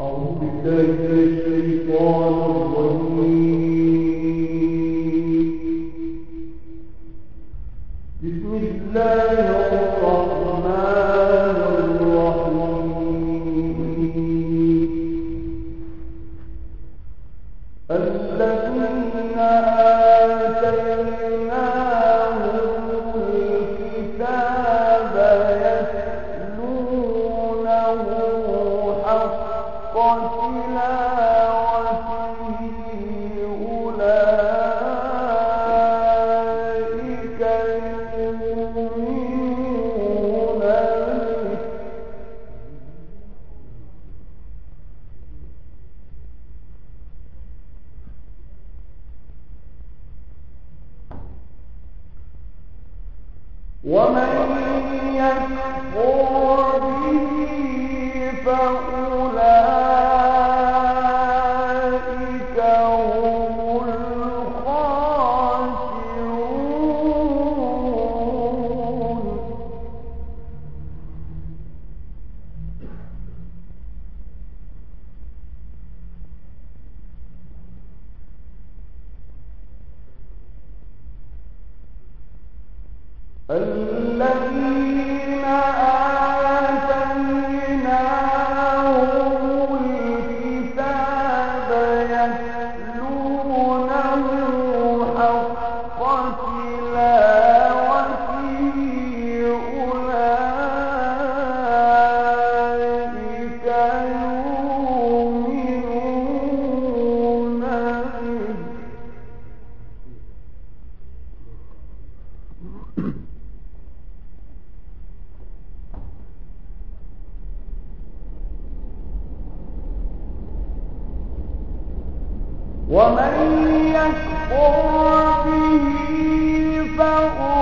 Aum Shri Shri there for you. ومن يكفر به فأولئك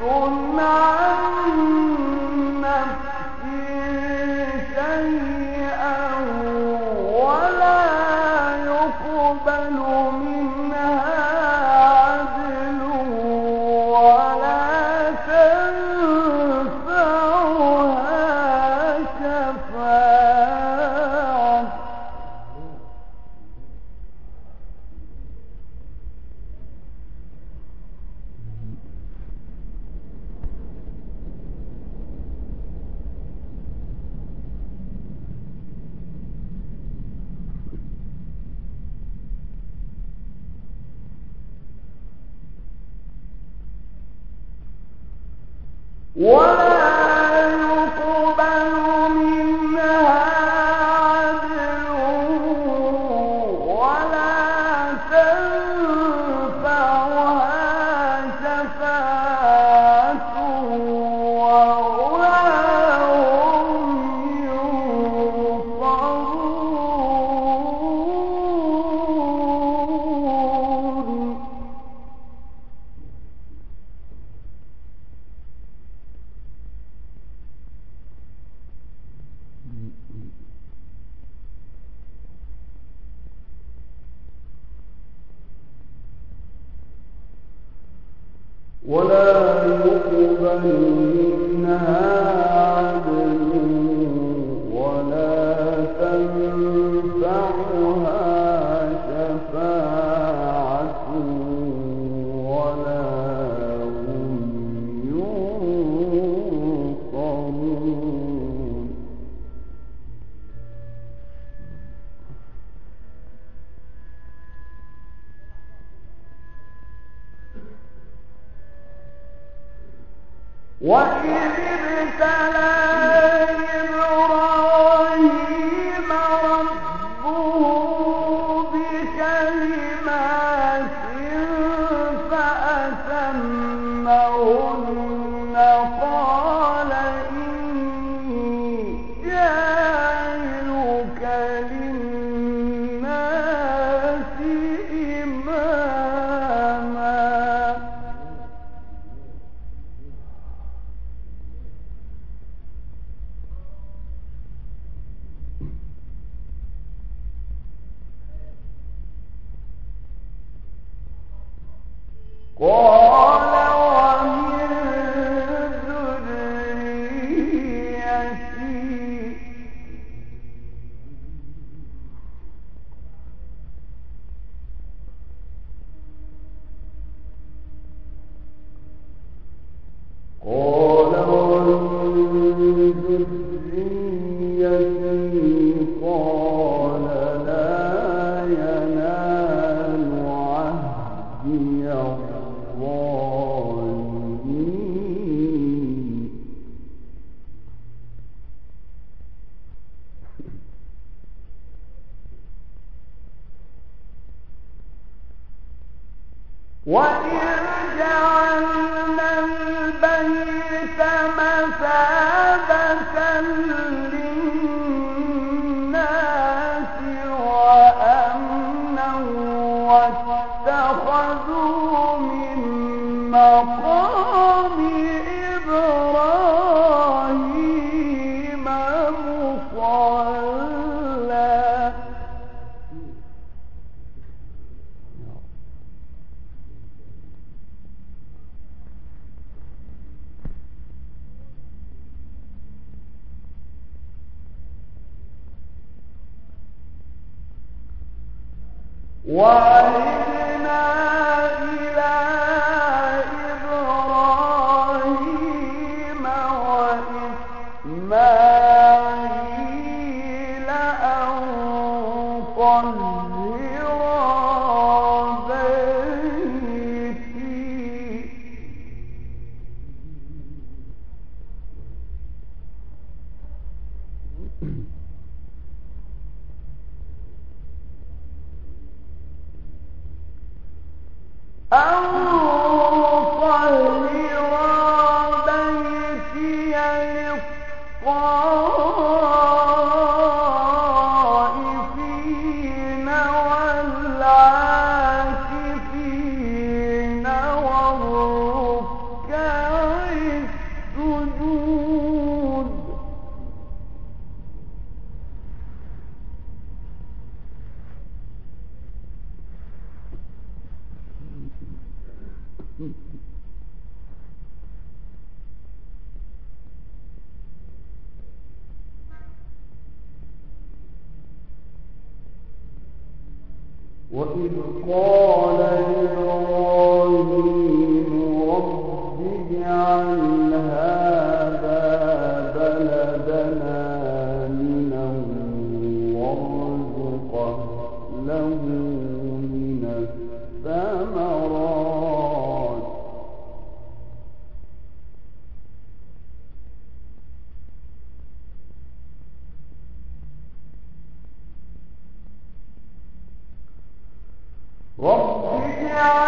الله وإذ Why? Vamos?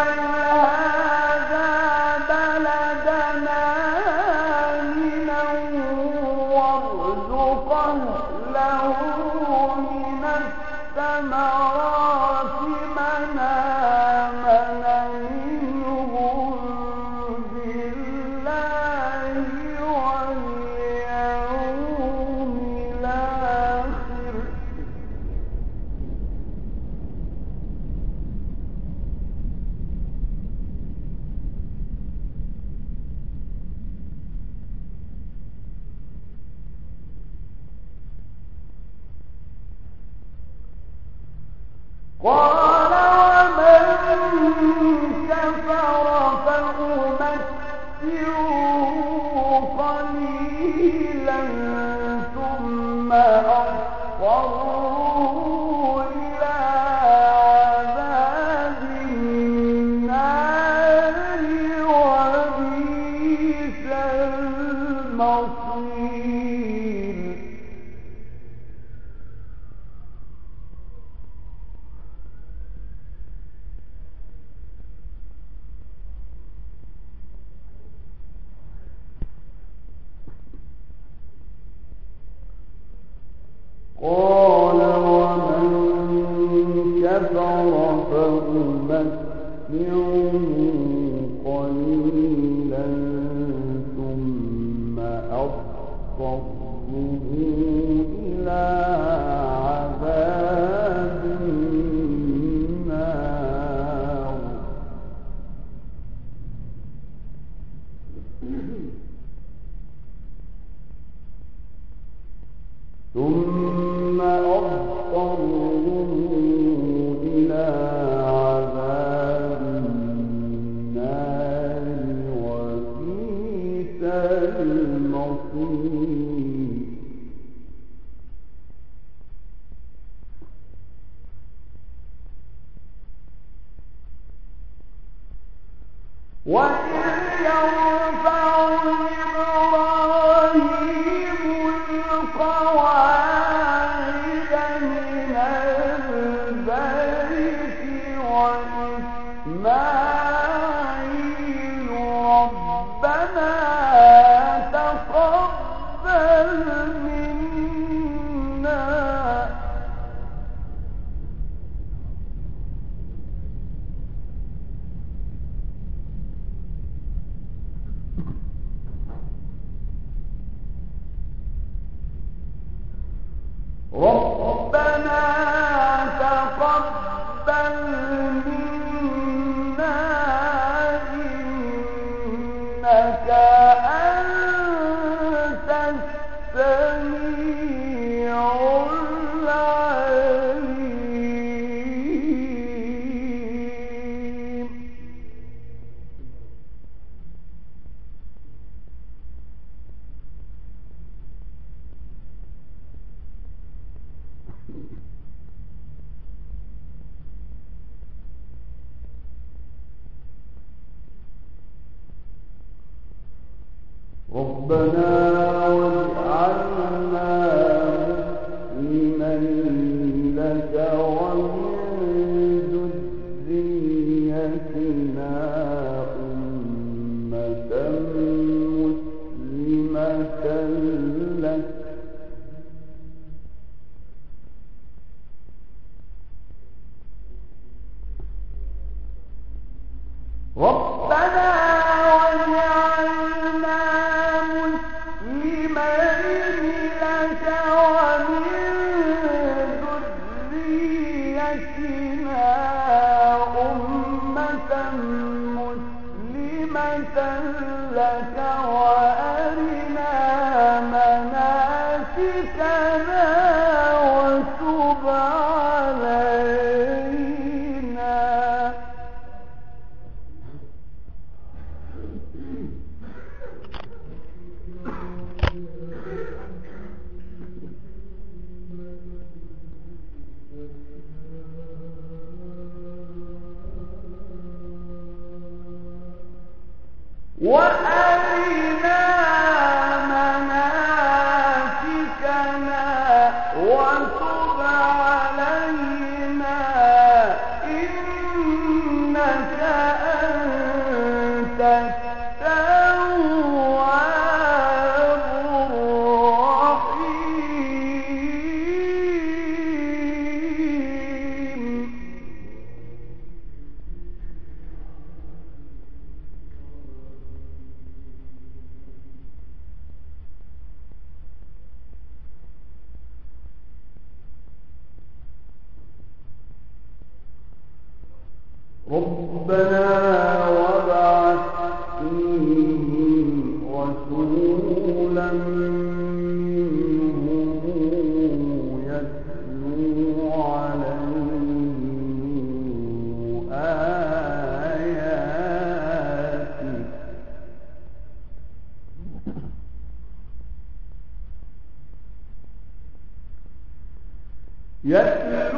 oh yeah?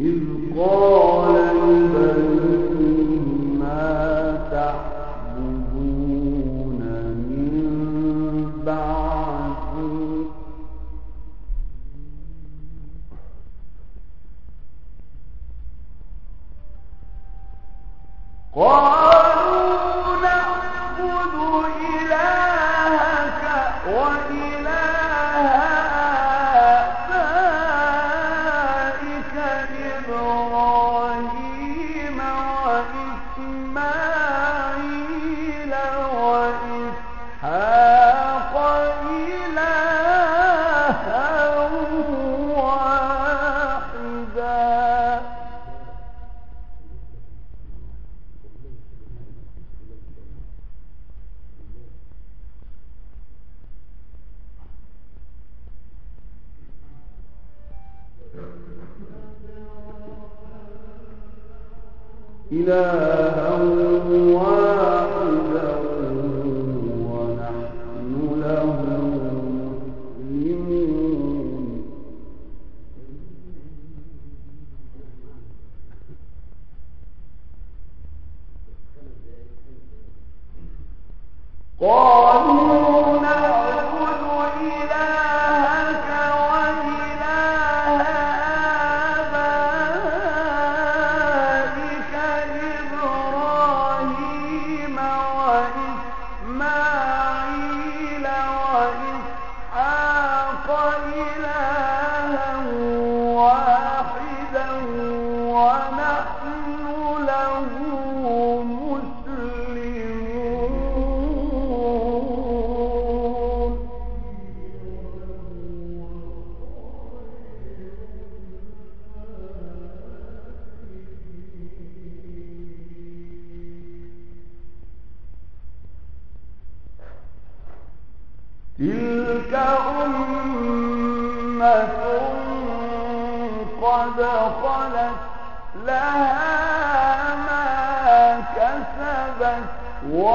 إذ قال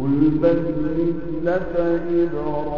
قل بل ملة إبراهيم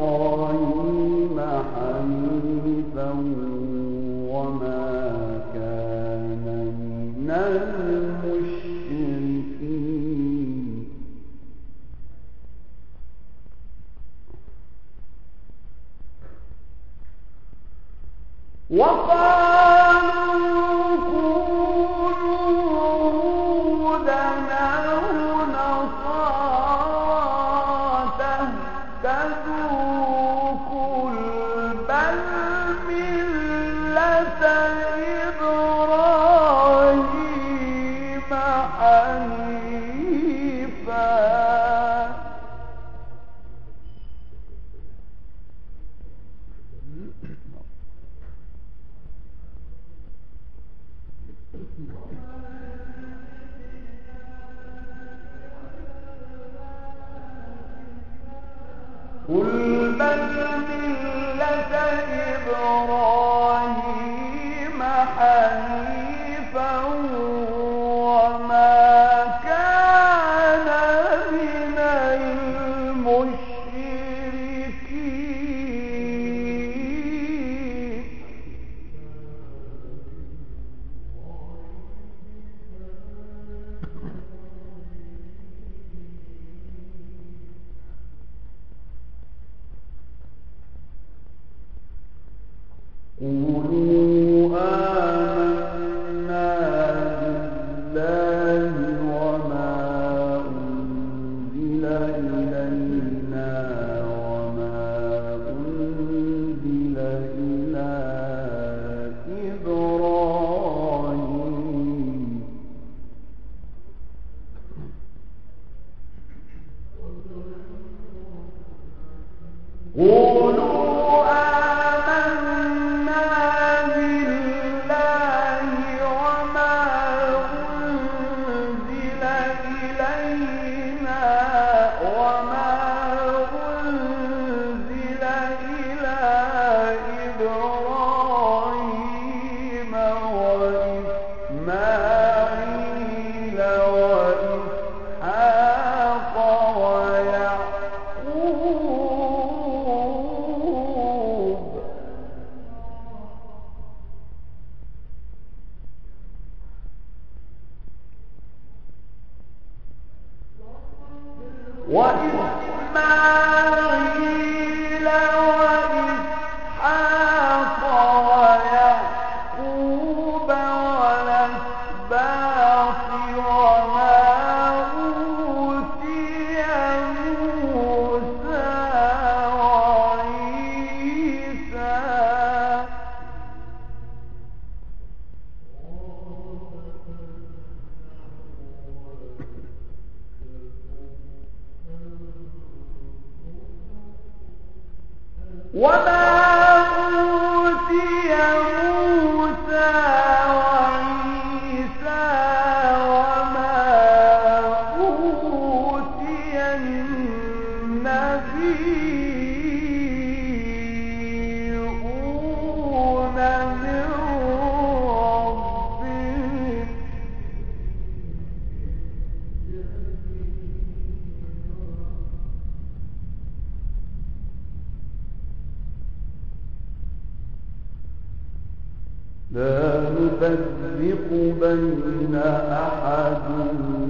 بين أحد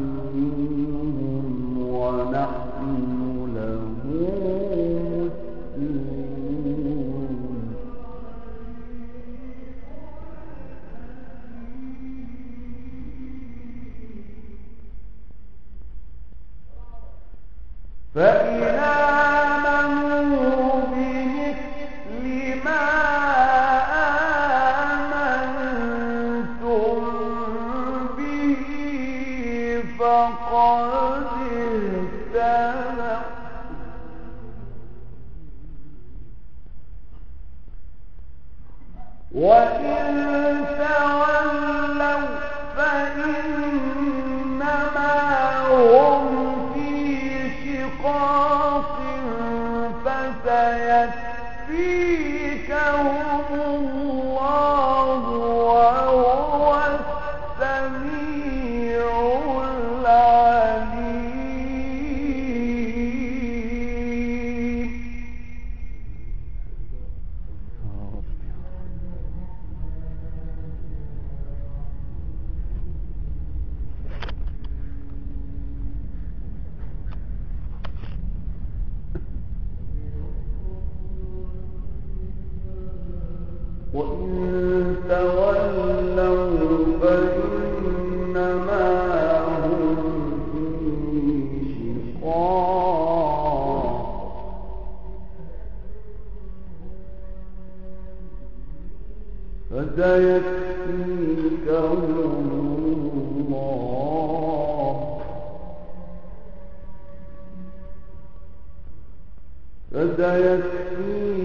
فسيكفيكهم الله. فسيكفيكهم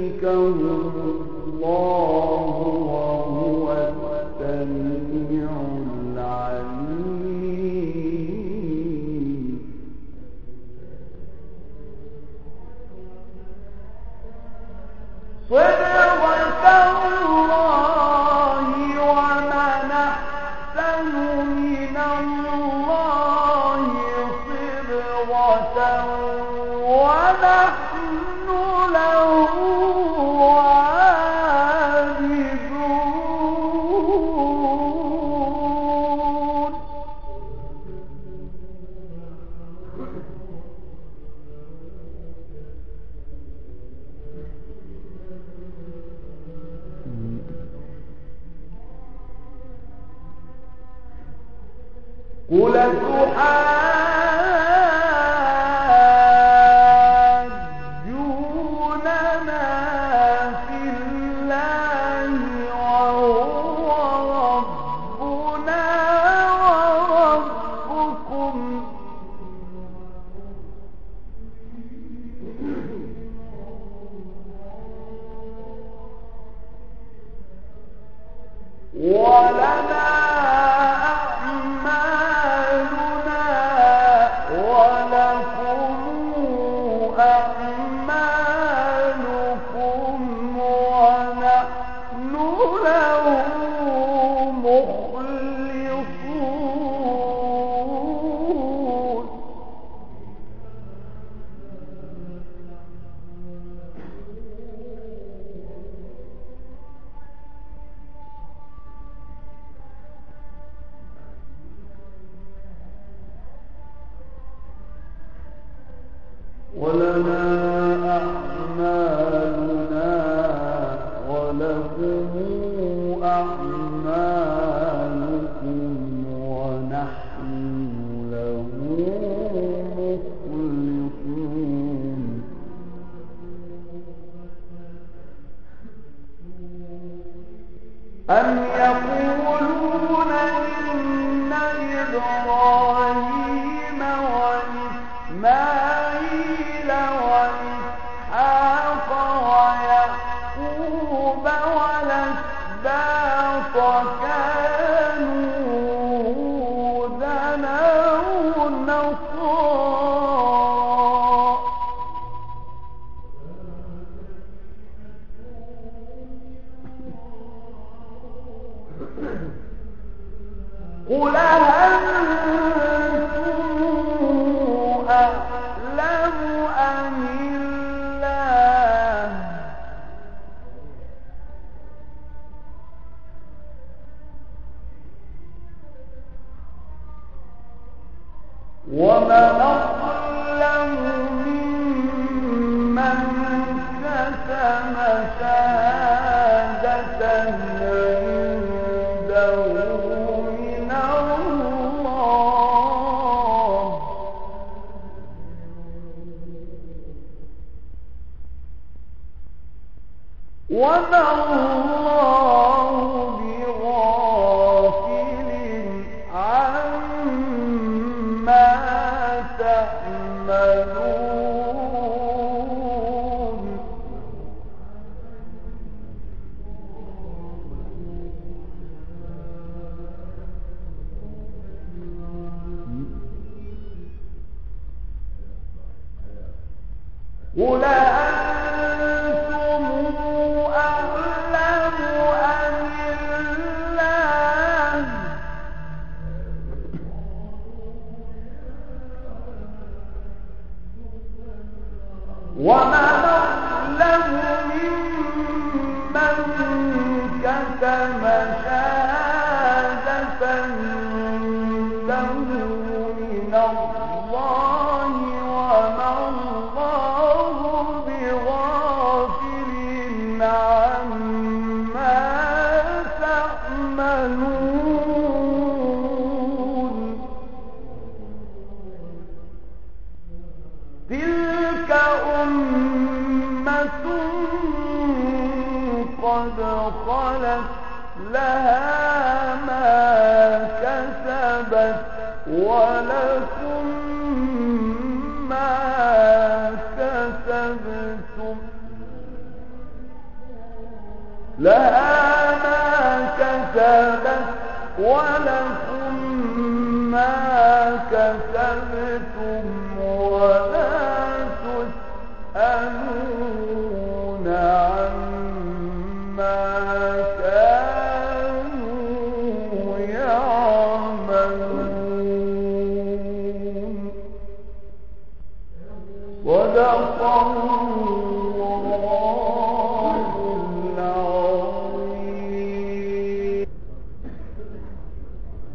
ولنا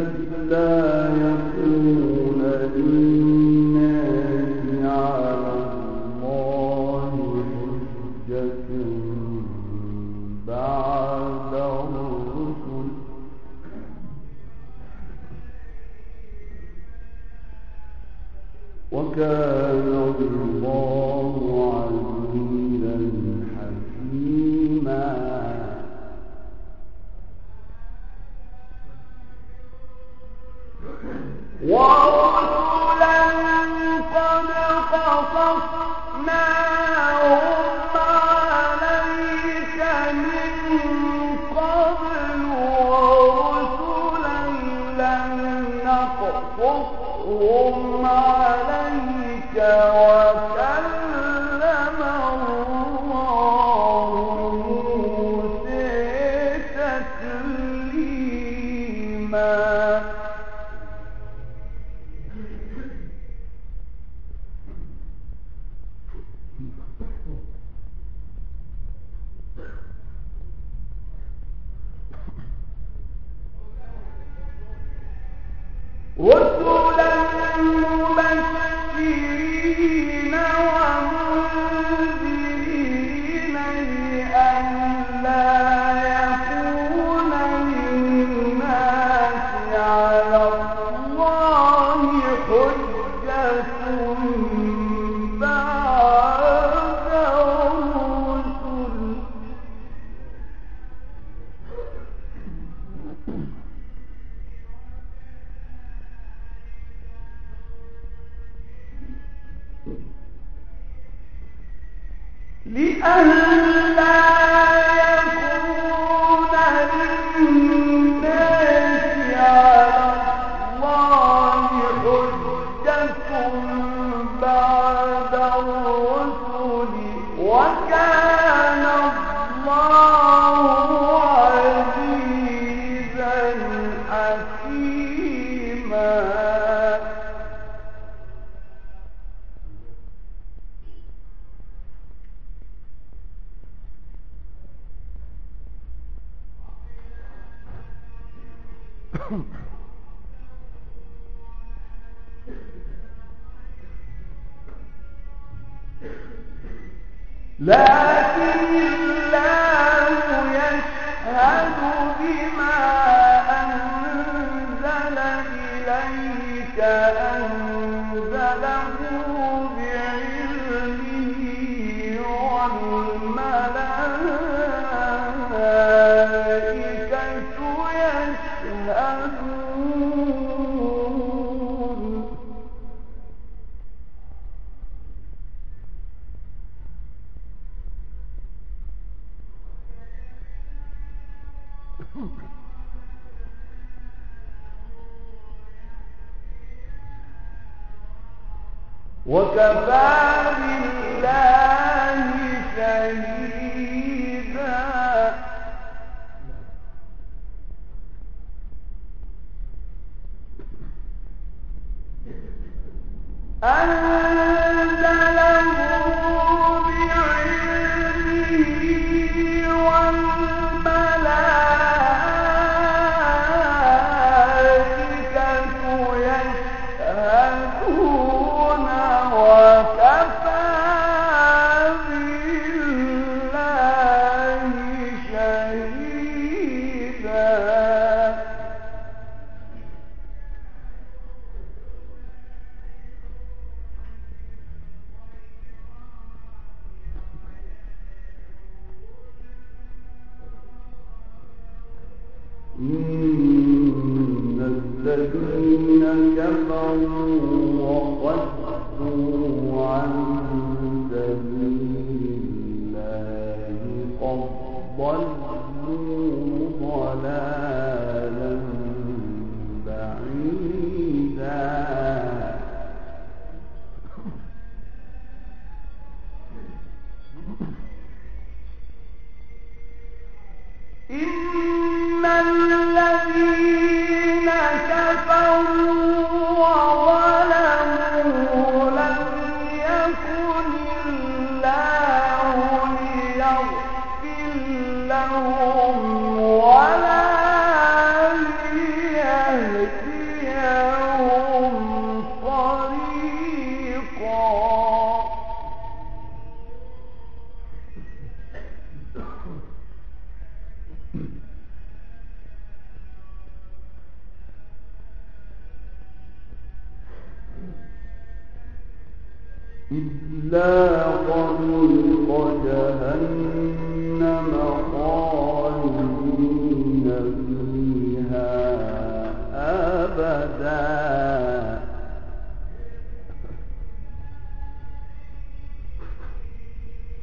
لئلا لئلا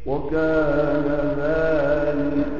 وكان ذلك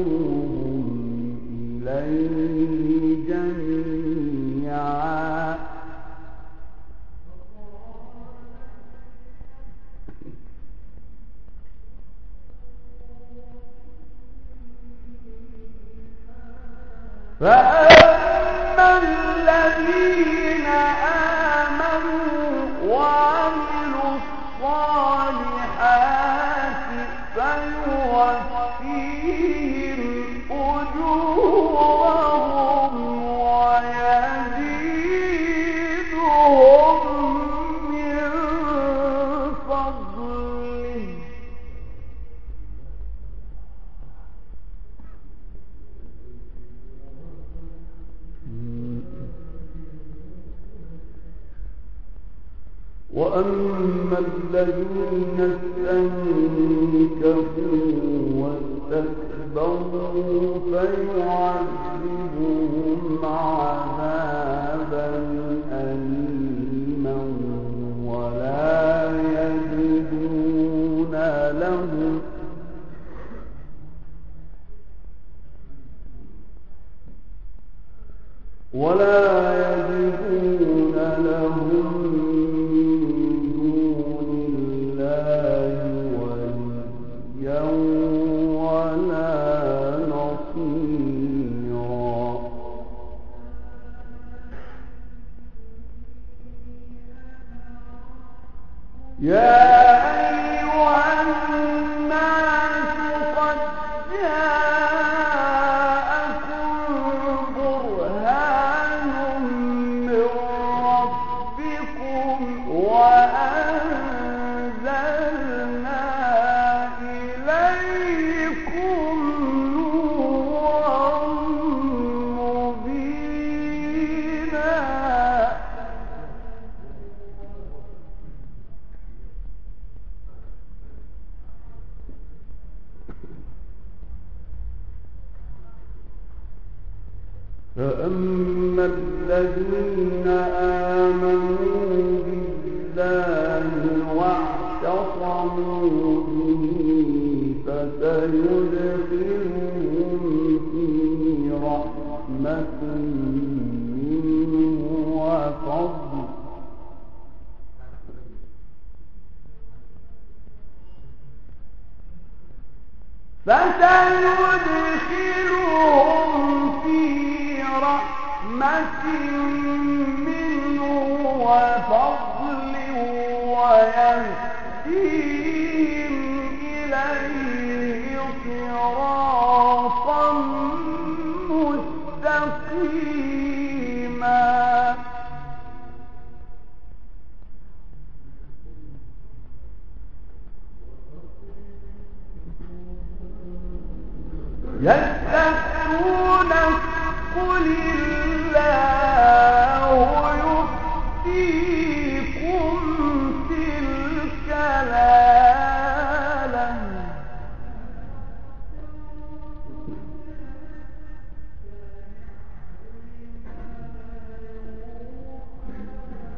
يا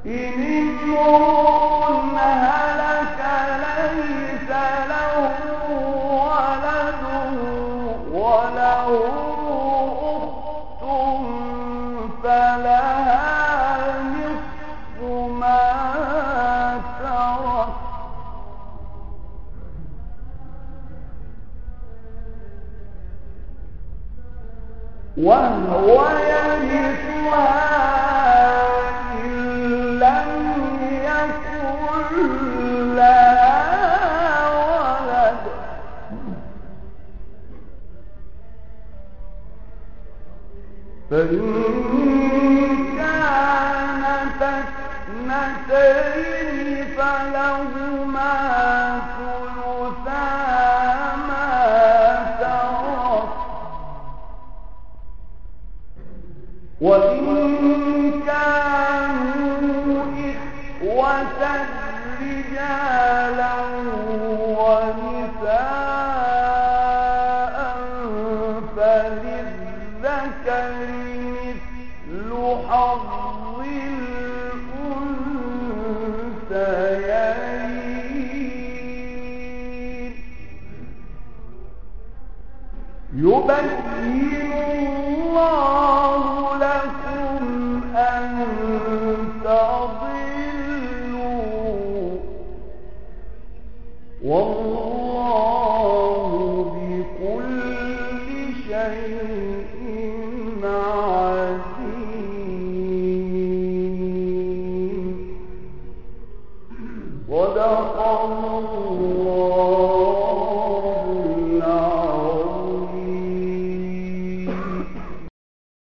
in